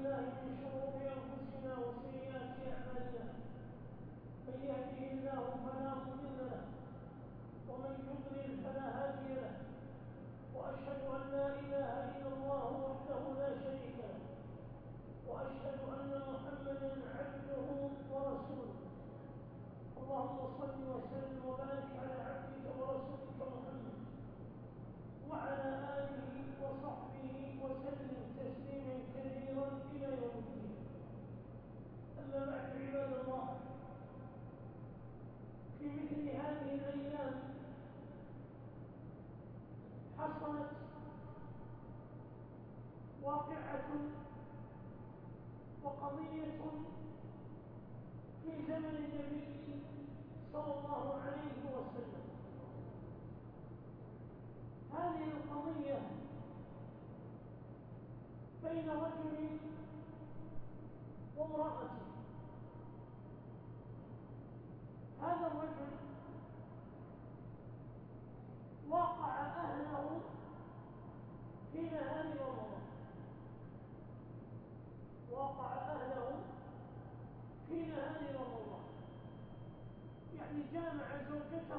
بالله من شرور انفسنا وسيئات اعمالنا من يهده الله فلا مضل له ومن يضلل فلا هادي له وأشهد أن لا إله إلا الله وحده لا شريك له وأشهد أن محمدا عبده ورسوله اللهم صل وسلم وبارك على عبدك ورسولك محمد وعلى آله وصحبه عباد الله في مثل هذه الأيام حصلت واقعة وقضية في زمن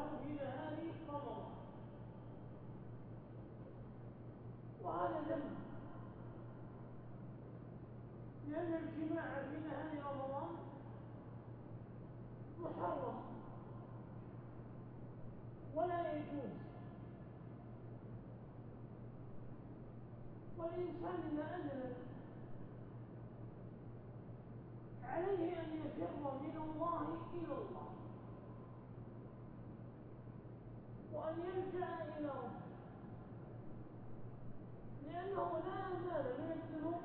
زوجته في نهار رمضان وهذا ذنب لأن الجماع في نهار رمضان محرم ولا يجوز والإنسان إذا أذنب عليه أن يفر من الله إلى الله. وأن يلجأ إلى ربه. لأنه لا مال الذنوب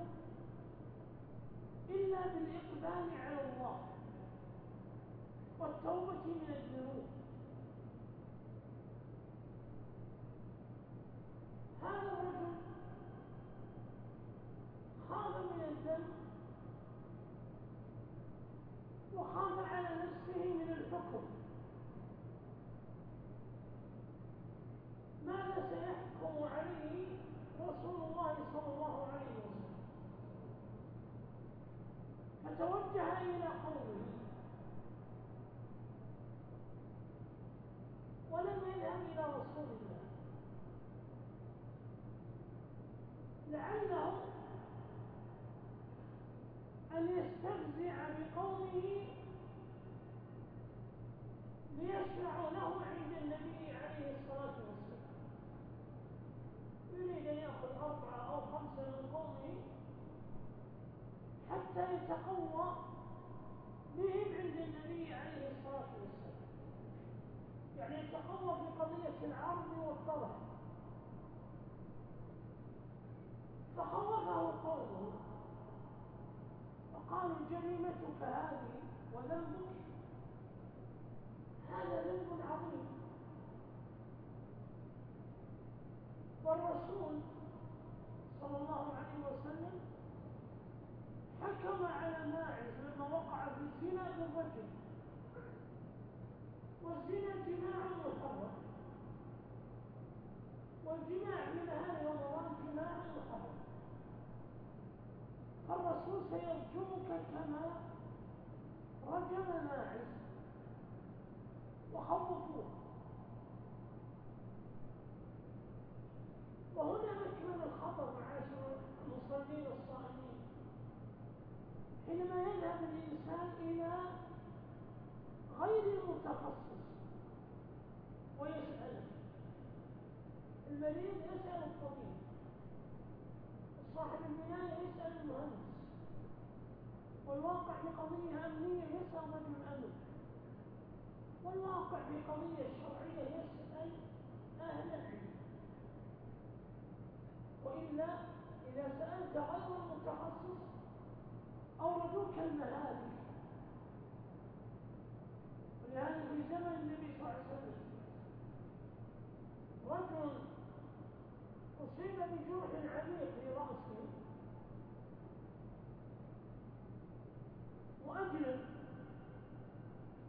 إلا بالإقبال على الله والتوبة من الذنوب. هذا الرجل خاف من الذنب وخاف على نفسه من الحكم ماذا سيحكم عليه رسول الله صلى الله عليه وسلم فتوجه إلى قومه ولم يذهب إلى رسول الله لعله أن يستفزع بقومه ليشفعوا له عند النبي عليه الصلاة والسلام. يريد أن يأخذ أربعة أو خمسة من قومه حتى يتقوى بهم عند النبي عليه الصلاة والسلام. يعني يتقوى في قضية العرض والطرح. فخوفه قومه وقالوا جريمتك هذه وذنبك هذا ذنب عظيم. والرسول صلى الله عليه وسلم حكم على ماعز لما وقع في الزنا بالرجل والزنا جماع محرم والجماع من هذا رمضان جماع محرم فالرسول سيرجمك كما رجم ماعز وخوفوه. وهنا مكمن الخطر معاشر المصلين الصائمين حينما يذهب الإنسان إلى غير المتخصص ويسأل المريض يسأل الطبيب. صاحب البناية يسأل المهندس. والواقع في قضية أمنية يسأل رجل الأمن والواقع في قضية شرعية يسأل أهل العلم. وإلا إذا سألت غير المتخصص أوردوك المهالك ولهذا في زمن النبي صلى الله عليه وسلم رجل أصيب بجرح عميق في رأسه. وأجلب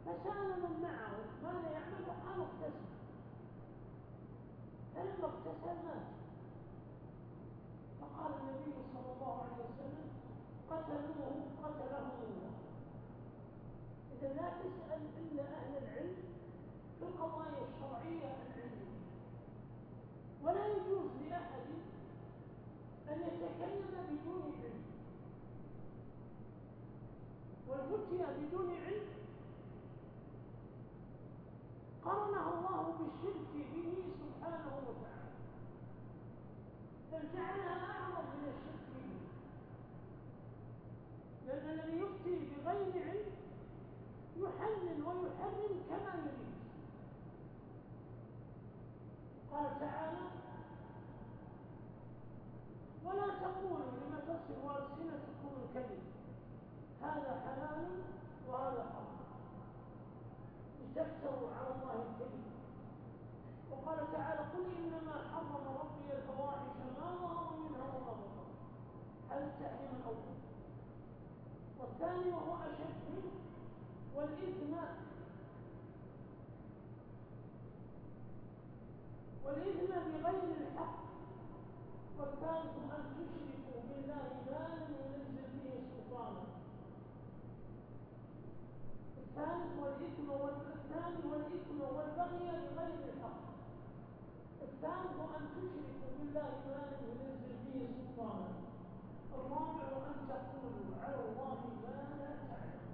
فسأل من معه ماذا يعمل قال اغتسل فلما اغتسل مات. فقال النبي صلى الله عليه وسلم قتلوه قتلهم الله. إذا لا تسأل إلا أهل العلم في القضايا الشرعية العلمية ولا يجوز لأحد أن يتكلم بدون علم. والفتية بدون علم. قرنه الله بالشرك به سبحانه وتعالى. بل جعلها أعظم من الشرك به. لأن الذي يفتي بغير علم يحلل ويحرم كما يريد. قال تعالى ولا تقولوا لما تصف ألسنتكم الكذب. حلال وهذا حرام. لتفتروا على الله الكذب وقال تعالى قل إنما حرم ربي الفواحش ما ظهر منها وما بطن هذا التحريم الأول والثاني وهو أشد منه والإثم. والإثم بغير الحق. والثالث أن تشركوا بالله ما لم ينزل به سلطانا الثالث والإثم والثاني والإثم والبغي بغير الحق. الثالث أن تشركوا بالله ما لم ينزل به سلطانا. الرابع أن تقولوا على الله ما لا تعلم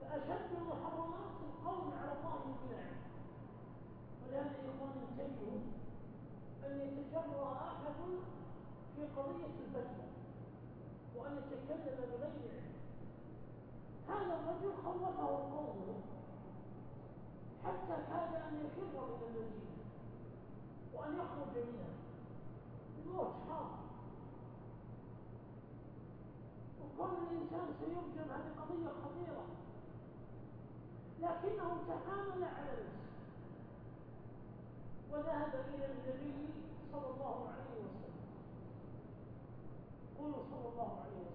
فأشد المحرمات القول على الله بلا علم ولهذا إخواني انتبهوا أن يتجرأ أحد في قضية الفتوى وأن يتكلم بغير علم. هذا الرجل خوفه قومه حتى كاد أن يفر من المدينة وأن يخرج منها الموت حاضر. وكون الإنسان سيرجم هذه قضية خطيرة. لكنه تحامل على نفسه. وذهب إلى النبي صلى الله عليه وسلم. قولوا صلى الله عليه وسلم.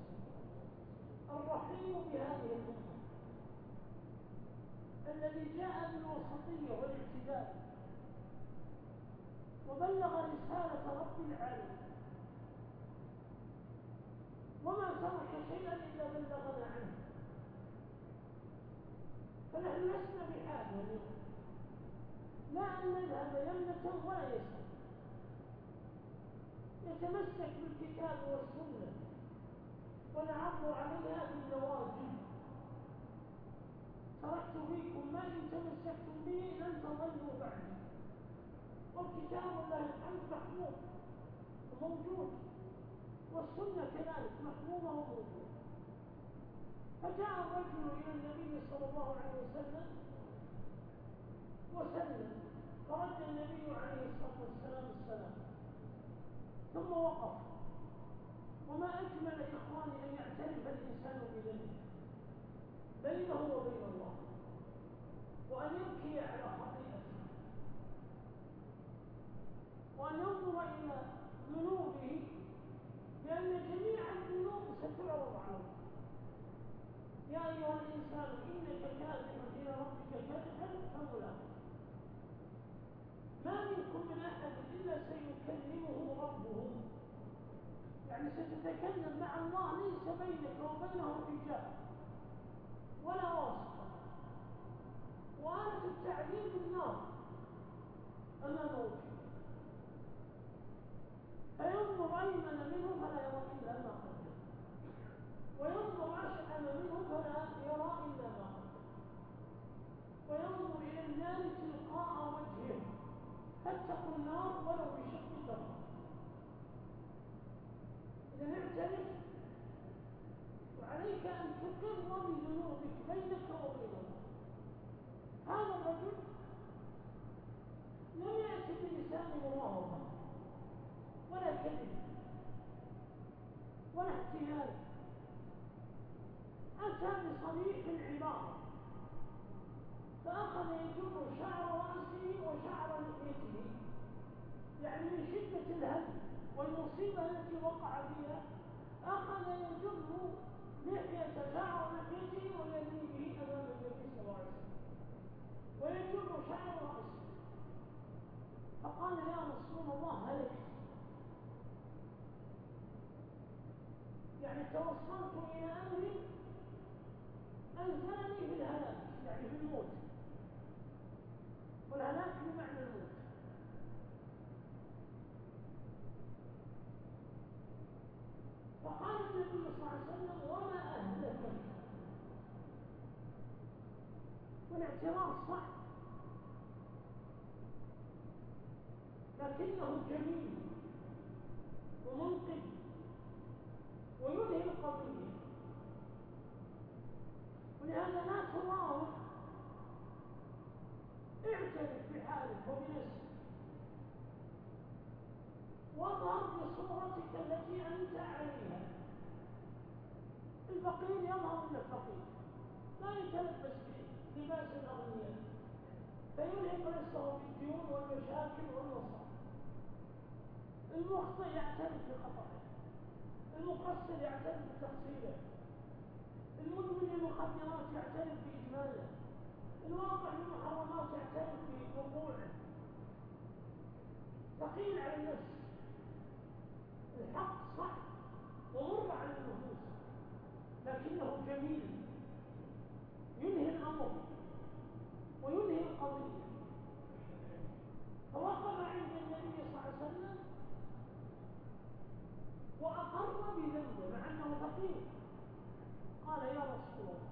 الرحيم بهذه الأمة. الذي جاء بالوسطية والاعتدال وبلغ رسالة رب العالمين. وما ترك شيئا إلا بلغنا عنه. فنحن لسنا بحاجة اليوم لا أن نذهب يمنة ولا يسرا يتمسك بالكتاب والسنة. ونعض عليها بالنواجذ تركت فيكم ما إن تمسكتم به لن تضلوا بعدي. والكتاب الله الحمد محمود وموجود والسنة كذلك محمومة وموجودة. فجاء الرجل إلى النبي صلى الله عليه وسلم وسلم فرد النبي عليه الصلاة والسلام السلام ثم وقف. وما أجمل إخواني أن يعترف الإنسان بذنبه بينه وبين الله وأن يبكي على خطيئته وأن ينظر إلى ذنوبه لأن جميع الذنوب ستعرض الله يا أيها الإنسان إنك كاذب إلى ربك كادحا فملاقيه ما منكم من أحد إلا سيكلمه ربه يعني ستتكلم مع الله ليس بينك وبينه حجاب ولا واسطة وآلة التعذيب النار أمام وجهه فينظر أيمن منه فلا يرى إلا ما قدم وينظر أشأم منه فلا يرى إلا ما قدم وينظر إلى النار تلقاء وجهه. فاتقوا النار ولو بشق تمره إذا اعترف وعليك أن تقر بذنوبك بينك وبين الله هذا الرجل لم يأتي بلسان مراوغة ولا كذب ولا احتيال. أتى بصريح العبارة فأخذ يجر شعر رأسه وشعر لحيته يعني من شدة الهم والمصيبة التي وقع فيها أخذ يجر لحية شعر لحيته ويرمي به أمام النبي صلى الله عليه وسلم. ويجر شعر رأسه. فقال يا رسول الله هلكت يعني توصلت إلى أمر أنزلني في الهلاك يعني في الموت والهلاك بمعنى الموت فقال النبي صلى الله عليه وسلم وما أهلكك والاعتراف صح لكنه جميل ومنقذ وينهي القضية ولهذا لا تراوغ اعترف بحالك وبنفسك واظهر بصورتك التي أنت عليها يظهر انه فقير لا يتلبس بلباس الاغنياء بالديون والمشاكل والمصائب المخطئ يعترف بخطئه المقصر يعترف بتقصيره المدمن المخدرات يعترف بإجماله الواقع بالمحرمات يعترف بوقوعه ثقيل على النفس الحق صح ومر على النفوس لكنه جميل ينهي الأمر وينهي القضية. فوقف عند النبي صلى الله عليه وسلم وأقر بذنبه مع أنه فقير. قال يا رسول الله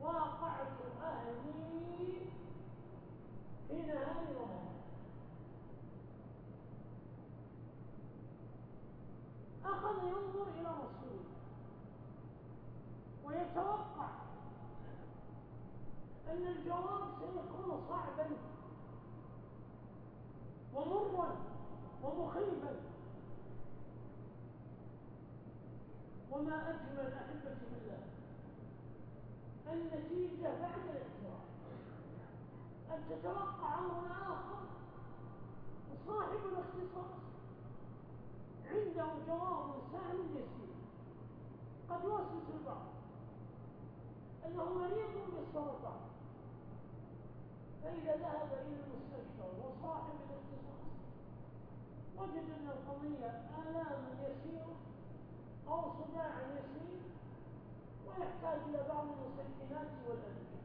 واقعت أهلي في نهار رمضان أخذ ينظر إلى رسول ويتوقع أن الجواب سيكون صعبا. ومرا ومخيبا. وما أجمل أحبتي بالله النتيجة بعد الاعتراف أن تتوقع أمر آخر وصاحب الاختصاص عنده جواب سهل يسير قد يوسوس البعض. أنه مريض بالسرطان. فإذا ذهب إلى المستشفى وصاحب الاختصاص وجد أن القضية آلام يسيرة أو صداع يسير ويحتاج إلى بعض المسكنات والأدوية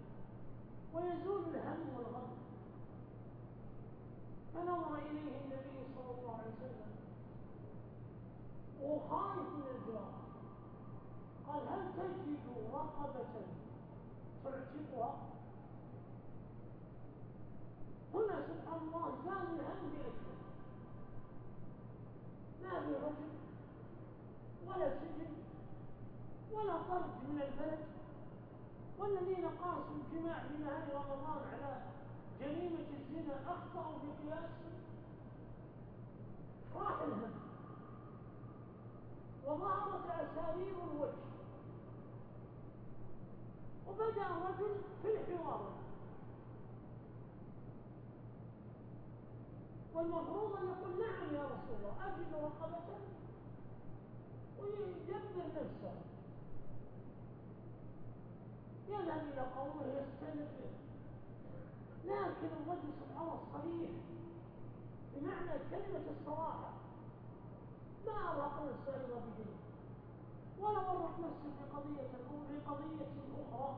ويزول الهم والغم. فنظر إليه النبي صلى الله عليه وسلم وخائف من الجواب. قال هل تجد رقبة تعتقها؟ هنا سبحان الله زاد الهم بأشياء في رجل ولا سجن ولا طرد من البلد والذين قاسوا الجماع في رمضان على جريمة الزنا أخطأوا بقياسهم راح الهم. وظهرت أسارير الوجه. وبدأ الرجل في الحوار. والمفروض أن يقول نعم يا رسول الله أجد رقبة ويدبر نفسه. يذهب إلى قومه يستمر لكن الرجل سبحان الله صريح بمعنى كلمة الصراحة. ما أرهق نفسه إلا بدين ولا ورط نفسه في قضية في قضية أخرى.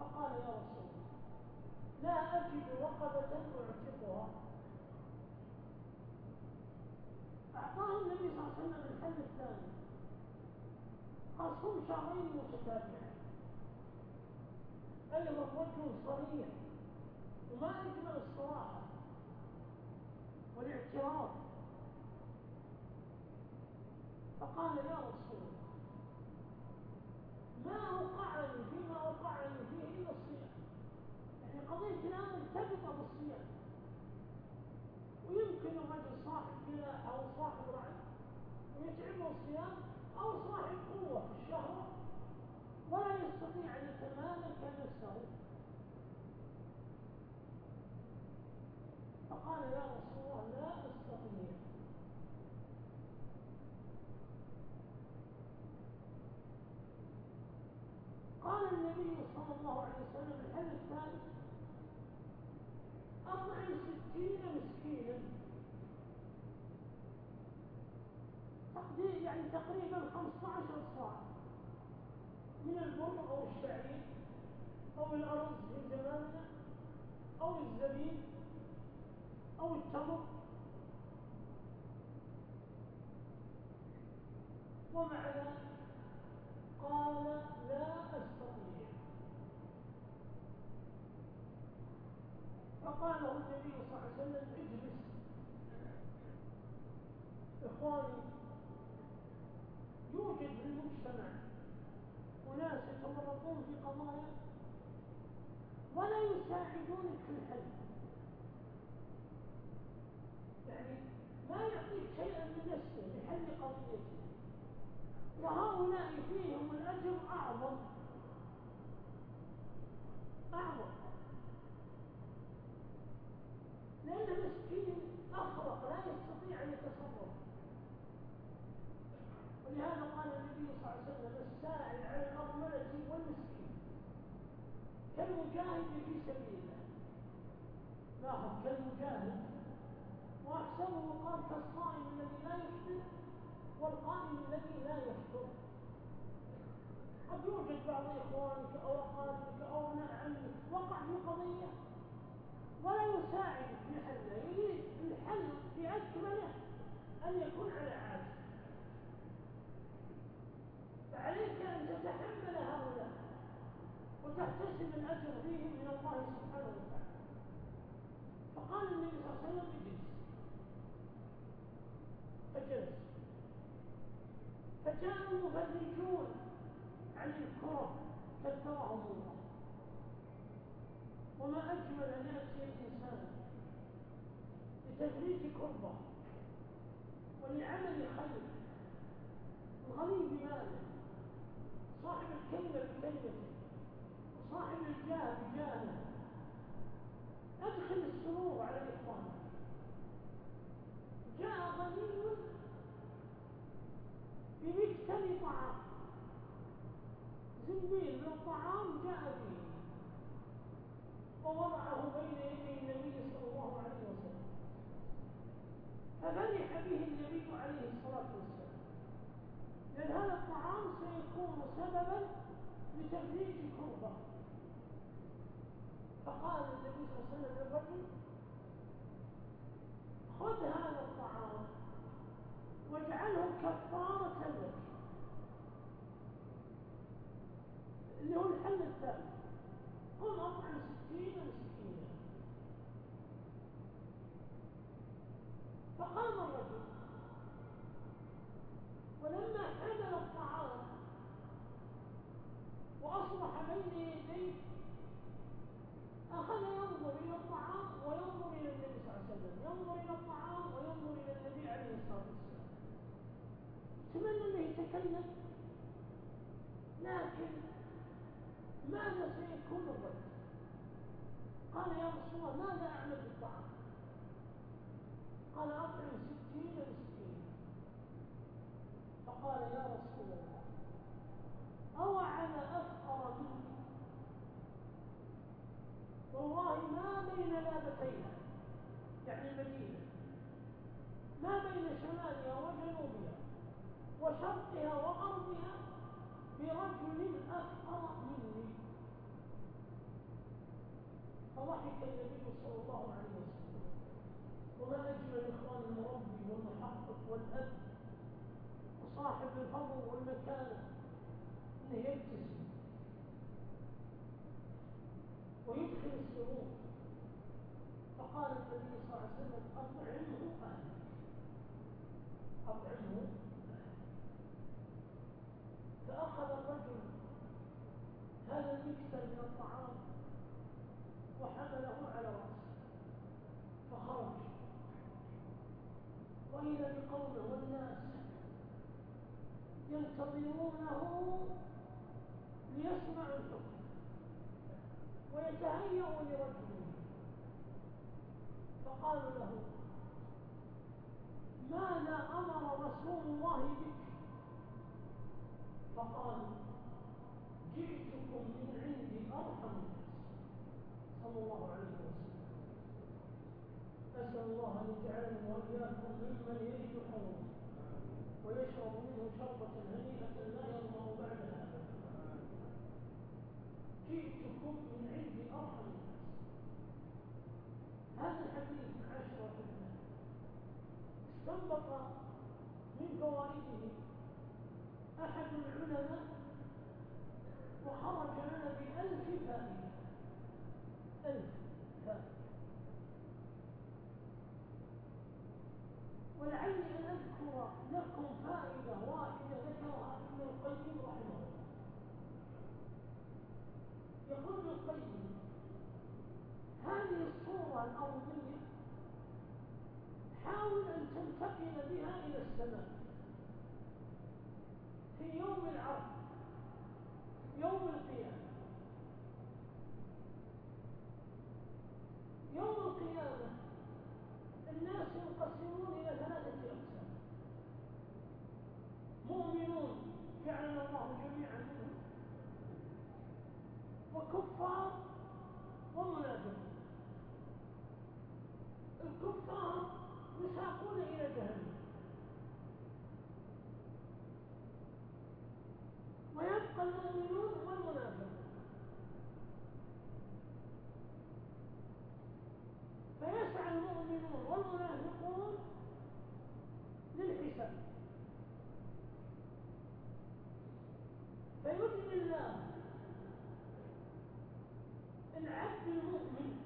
فقال يا رسول لا أجد رقبة أعتقها أعطاه النبي صلى الله عليه وسلم الحل الثاني. قال صم شهرين متتابعين. أيضا وجه صريح وما أجمل الصراحة والاعتراف فقال يا رسول الله ما أوقعني فيما أوقعني فيه إلا الصيام يعني قضية الآن مرتبطة بالصيام ويمكن الرجل صاحب فلاحة أو صاحب رعي ويتعبه الصيام أو صاحب قوة في الشهوة ولا يستطيع أن يتمالك نفسه فقال يا رسول الله لا أستطيع. قال النبي صلى الله عليه وسلم الحديث الثالث ستين تقدير يعني تقريبا 15 صاع من البر أو الشعير أو الأرز في زماننا أو الزبيب أو التمر ومع ذلك قال لا أستطيع فقال له النبي صلى الله عليه وسلم اجلس. إخواني يوجد في المجتمع أناس يتورطون في قضايا ولا يساعدونك في الحل. يعني ما يعطيك شيئا من نفسه لحل قضيته فهؤلاء فيهم الأجر أعظم. أعظم. لأن مسكين أخرق لا يستطيع أن يتصرف. ولهذا قال النبي صلى الله عليه وسلم الساعد على الأرملة والمسكين. كالمجاهد في سبيل الله لاحظ كالمجاهد؟ وأحسنه قال كالصائم الذي لا يفطر والقائم الذي لا يفطر. قد يوجد بعض إخوانك أو أقاربك أو أبناء عمك وقع في قضية ولا يساعدك في حلها يريد الحل بأكمله أن يكون على عادة فعليك أن تتحمل هؤلاء وتحتسب الأجر فيهم من الله سبحانه وتعالى. فقال النبي صلى الله عليه وسلم اجلس. فجلس فجاء المفرجون عن الكرم كثرهم الله. وما أجمل أن يأتي الإنسان لتفريج كربة ولعمل خير الغني بماله صاحب الكلمة بكلمته وصاحب الجاه بجاهه. أدخل السرور على الإخوان. جاء غني بمكتل طعام زنبيل من الطعام جاء به. ووضعه بين يدي النبي صلى الله عليه وسلم. ففرح به النبي عليه الصلاة والسلام. لأن هذا الطعام سيكون سببا لتفريج كربة فقال النبي صلى الله عليه وسلم للرجل خذ هذا الطعام واجعله كفارة لك. اللي هو الحل الثالث قم أطعم ستين مسكينا فقام الرجل. ولما حمل الطعام وأصبح بين يديه أخذ ينظر إلى الطعام وينظر إلى النبي صلى الله عليه وسلم. ينظر إلى الطعام وينظر إلى النبي عليه الصلاة والسلام. تمنى أنه يتكلم. لكن ماذا سيكون الرد قال يا رسول الله ماذا أعمل بالطعام؟ قال أطعم ستين مسكين فقال يا رسول الله أو على أفقر مني. والله ما بين لابتيها يعني المدينة ما بين شمالها وجنوبها وشرقها وغربها برجل أفقر مني. فضحك النبي صلى الله عليه وسلم وما أجمل إخوان المربي والمحقق والأب وصاحب الفضل والمكانة أنه يبتسم ويدخل السرور. فقال النبي صلى الله عليه وسلم أطعمه أهلك أطعمه فأخذ الرجل هذا المكسر من الطعام وحمله على رأسه. فخرج. وإذا بقومه والناس ينتظرونه ليسمعوا الحكم ويتهيأوا لرجله فقالوا له ماذا أمر رسول الله بك؟ فقال جئتكم من عندي أرحم. الناس صلى الله عليه وسلم. أسأل الله أن يجعلني وإياكم ممن يجد حوضه ويشرب منه شربة هنيئة لا يظمأ بعدها جئتكم من عندي أرحم الناس. هذا الحديث عشرة استنبط من فوائده أحد العلماء وخرج لنا بألف فائدة. ألف. ولعلي أن أذكر لكم فائدة واحدة ذكرها ابن القيم رحمه الله. يقول ابن القيم هذه الصورة الأرضية حاول أن تنتقل بها إلى السماء. في يوم العرض يوم القيامة. يوم القيامة الناس ينقسمون إلى ثلاثة أقسام. مؤمنون جعلنا الله جميعا منهم وكفار ومنافقون. الكفار يساقون إلى جهنم. ويبقى المؤمنون للحساب فيدني الله العبد المؤمن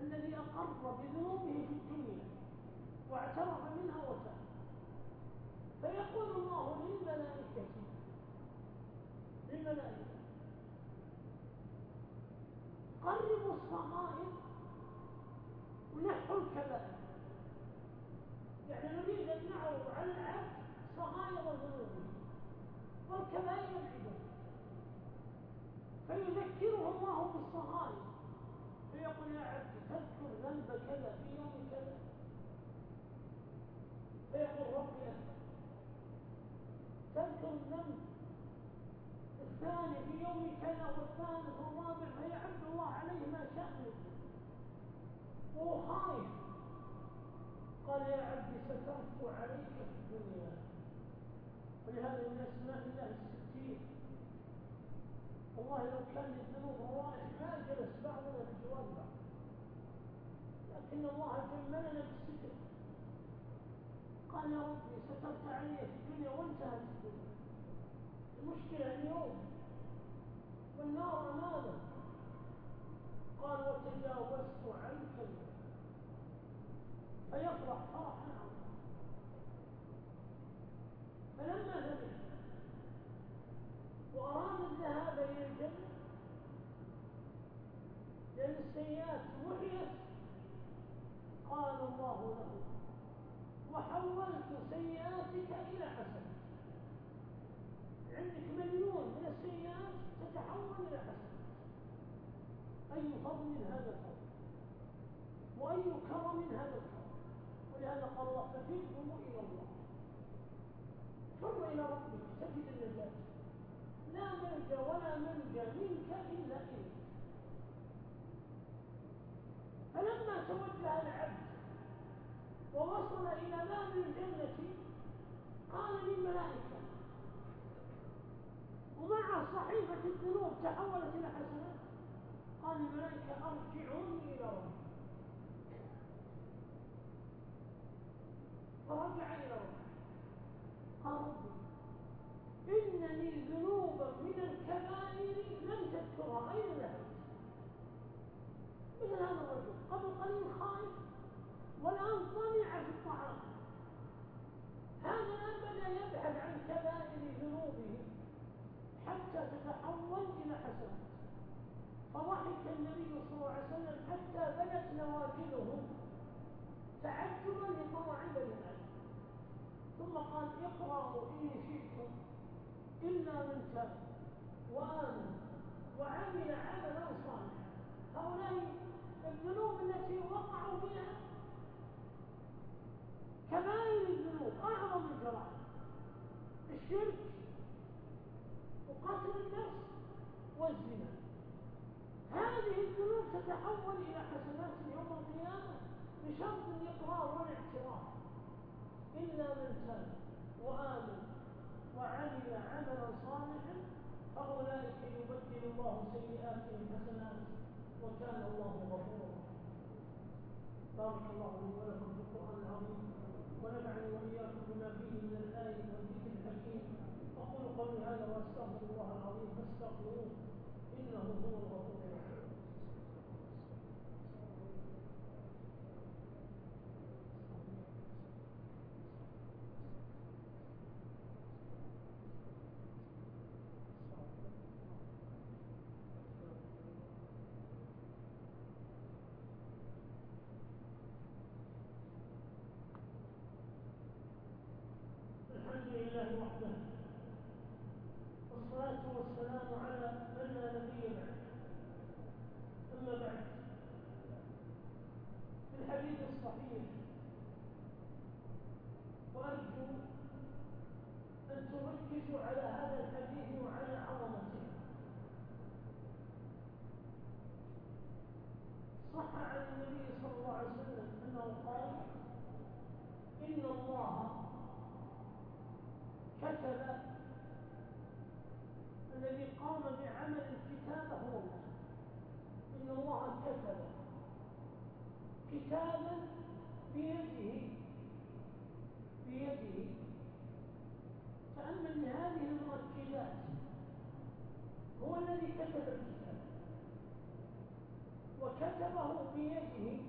الذي أقر بذنوبه في الدنيا واعترف منها وتاب فيقول الله للملائكة للملائكة قربوا الصغائر ونحوا الكبائر يعني نريد أن نعرض على العبد صغائر ذنوبه والكبائر العباد فيذكره الله بالصغائر فيقول يا عبد تذكر ذنب كذا في يوم كذا فيقول ربي تذكر الذنب الثاني في يوم كذا والثالث والرابع فيعد الله عليه ما شأنه وهو خايف قال يا عبدي سترت عليك في الدنيا. ولهذا من أسماء الله الستين. والله لو كان للذنوب روائح ما جلس بعضنا بجوار بعض. لكن الله جملنا بالستر. قال يا ربي سترت علي في الدنيا وانتهت الدنيا. المشكلة اليوم والنار أمامك قال وتجاوزت عنك فيفرح فرحا. عظيما فلما ذهب وأراد الذهاب إلى الجنة لأن السيئات محيت قال الله له وحولت سيئاتك إلى حسنات عندك مليون من السيئات تتحول إلى حسنات أي فضل هذا الفضل. وأي كرم هذا الكرم. ولهذا قال الله ففروا إلى الله. فر إلى ربك تجد النجاة لا ملجا ولا منجا منك إلا إليك. فلما توجه العبد ووصل إلى باب الجنة قال للملائكة ومع صحيفة الذنوب تحولت إلى حسنات. قال الملائكة أرجعوني إلى ربي. فرجع إلى ربي. قال ربي إنني ذنوبا من الكبائر لم تذكرها أين ذهبت مثل هذا الرجل قبل قليل خائف والآن طمع في الطعام. هذا بدأ يبحث عن كبائر ذنوبه. حتى تتحول إلى حسنات فضحك النبي صلى الله عليه وسلم حتى بدت نواجذه تعجبا بني آدم ثم قال اقرأوا إن شئتم إلا من تاب وآمن وعمل عملا صالحا. هؤلاء الذنوب التي وقعوا فيها كبائر الذنوب أعظم الجرائم. الشرك النفس والزنا. هذه الذنوب تتحول إلى حسنات يوم القيامة بشرط الإقرار والاعتراف. إلا من تاب وآمن وعمل عملا صالحا فأولئك يبدل الله سيئاتهم حسنات وكان الله غفورا بارك الله لي ولكم في القرآن العظيم ونفعني وإياكم بما فيه من الآية قولي هذا وأستغفر الله العظيم فاستغفروه. إنه هو الغفور الرحيم. الحمد لله وحده. والصلاة والسلام على من لا نبي بعد. أما بعد. في الحديث الصحيح. وأرجو أن تركزوا على هذا الحديث وعلى عظمته. صح عن النبي صلى الله عليه وسلم أنه قال إن الله كتب الذي قام بعمل الكتابة هو الله إن الله كتب كتابا بيده بيده. تأمل هذه المركزات هو الذي كتب الكتاب. وكتبه بيده.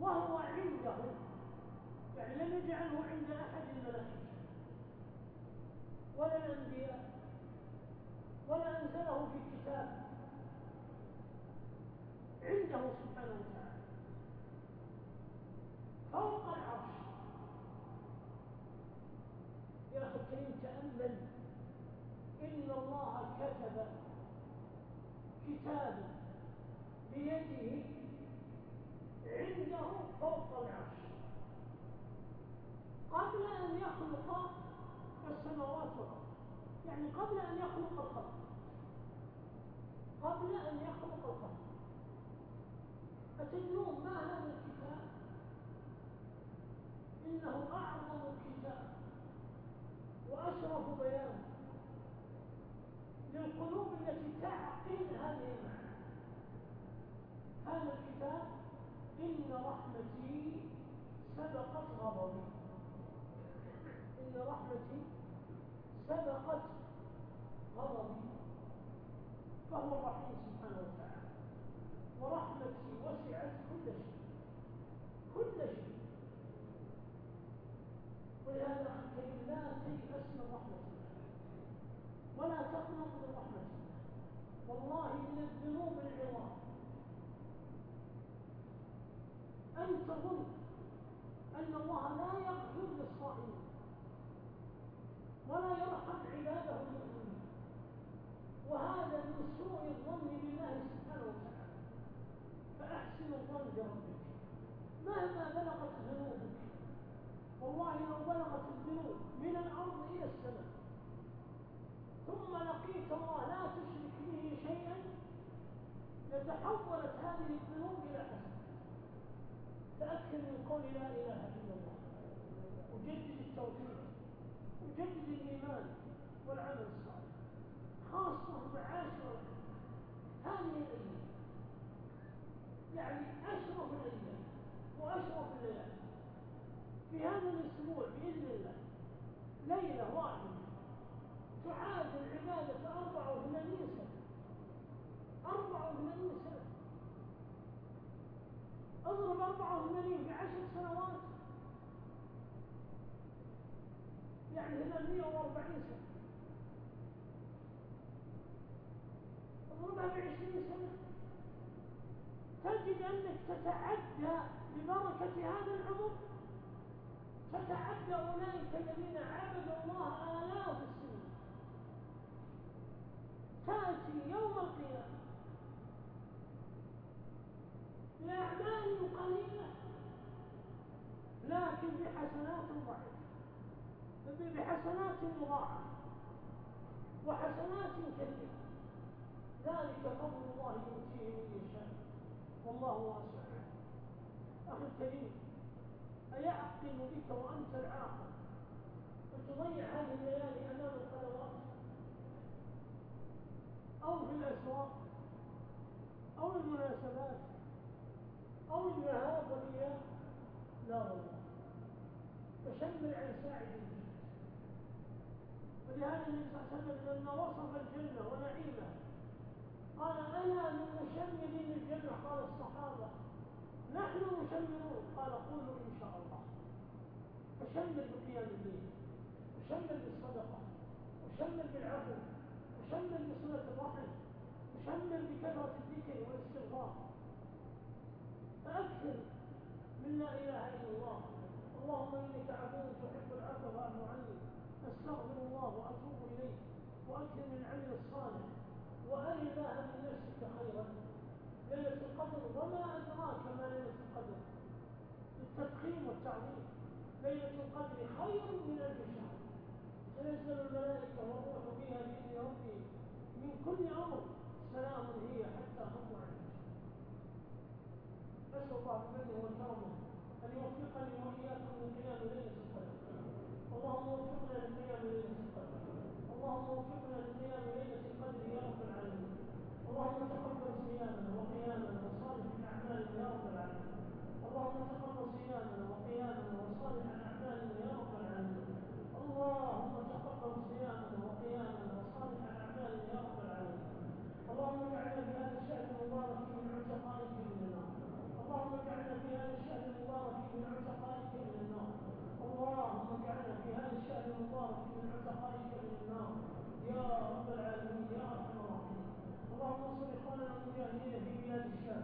وهو عنده يعني لم يجعله عند أحد الملائكة ولا الأنبياء ولا أنزله في كتاب عنده سبحانه وتعالى فوق العرش. يا أخي الكريم تأمل إن الله كتب كتابا بيده عنده فوق العرش. قبل أن يخلق السماوات والأرض يعني قبل أن يخلق الخلق. قبل أن يخلق الخلق. أتدرون ما هذا الكتاب؟ إنه أعظم كتاب وأشرف بيان للقلوب التي تعقل هذه المعنى هذا الكتاب إن رحمتي سبقت غضبي. إن رحمتي سبقت غضبي. فهو الرحيم سبحانه وتعالى. ورحمتي وسعت كل شيء. كل شيء. ولهذا الكريم لا تيأس من رحمة الله. ولا تقنط من رحمة الله. والله من الذنوب العظام. أن تظن أن الله لا يغفر للصائمين. ولا يرحم عباده المؤمنين. وهذا من سوء الظن بالله سبحانه وتعالى. فأحسن الظن بربك. مهما بلغت ذنوبك والله لو بلغت الذنوب من الأرض إلى السماء. ثم لقيت الله لا تشرك به شيئا لتحولت هذه الذنوب إلى حسن تأكد من قول لا إله إلا الله. وجدد التوحيد وجدد الإيمان والعمل الصالح خاصة معاشر هذه الأيام. يعني أشرف الأيام وأشرف الليالي. في هذا الأسبوع بإذن الله ليلة واحدة تعادل عبادة 84 سنة. 84 سنة. أضرب 84 بعشر سنوات. يعني هنا 140 سنة. اضربها بعشرين سنة. تجد أنك تتعدى ببركة هذا العمر. تتعدى أولئك الذين عبدوا الله آلاف السنين. تأتي يوم القيامة بأعمال قليلة لكن بحسنات ضعيفة. بحسنات مضاعفة وحسنات كثيرة. ذلك فضل الله يؤتيه من يشاء. والله واسع. أخي الكريم أيعقل بك وأنت العاقل؟ أن تضيع هذه الليالي أمام القنوات أو في الأسواق؟ أو المناسبات؟ أو الذهاب والإياب؟ لا والله. فشمل عن ساعد الجنة ولهذا النبي صلى الله عليه وسلم لما وصف الجنة ونعيمها قال أنا من مشمل الجنة قال الصحابة نحن مشملون قال قولوا إن شاء الله. فشمل بقيام الليل وشمل بالصدقة وشمل بالعفو وشمل بصلة الرحم وشمل بكثرة الذكر والاستغفار. فأكثر من لا إله إلا الله. اللهم إنك عفو تحب العفو فاعف عني أستغفر الله وأتوب إليه وأكثر من العمل الصالح وأري الله من نفسك خيرا. ليلة القدر وما أدراك ما ليلة القدر. التفخيم والتعظيم ليلة القدر خير من ألف شهر. تنزل الملائكة والروح فيها بإذن ربي من كل أمر. سلام هي حتى مطلع نسأل الله بمنه وكرمه أن يوفقني وإياكم لقيام ليلة القدر اللهم وفقنا لقيام ليلة القدر اللهم يا رب العالمين اللهم تقبل صيامنا وقيامنا وصالح أعمالنا يا رب العالمين اللهم تقبل صيامنا وقيامنا وصالح أعمالنا يا رب العالمين اللهم تقبل صيامنا وقيامنا وصالح أعمالنا يا رب اللهم اجعلنا في هذا المبارك من عتقائك من اللهم اجعلنا في هذا المبارك من عتقائك من النار اللهم اجعلنا في هذا المبارك من عتقائك من النار يا رب العالمين. يا ارحم الراحمين اللهم انصر اخواننا المجاهدين في بلاد الشام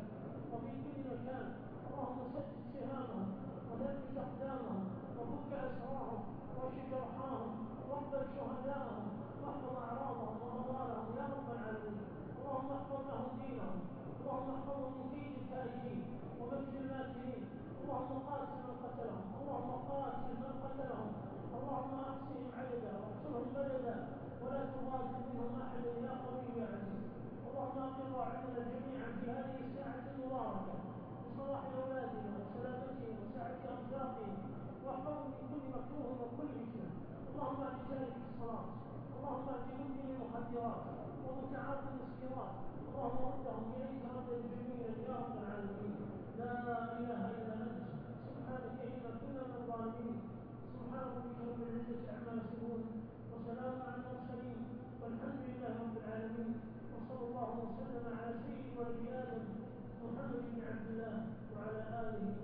وصلى الله وسلم على سيد ولد آدم محمد بن عبد الله وعلى آله وصحبه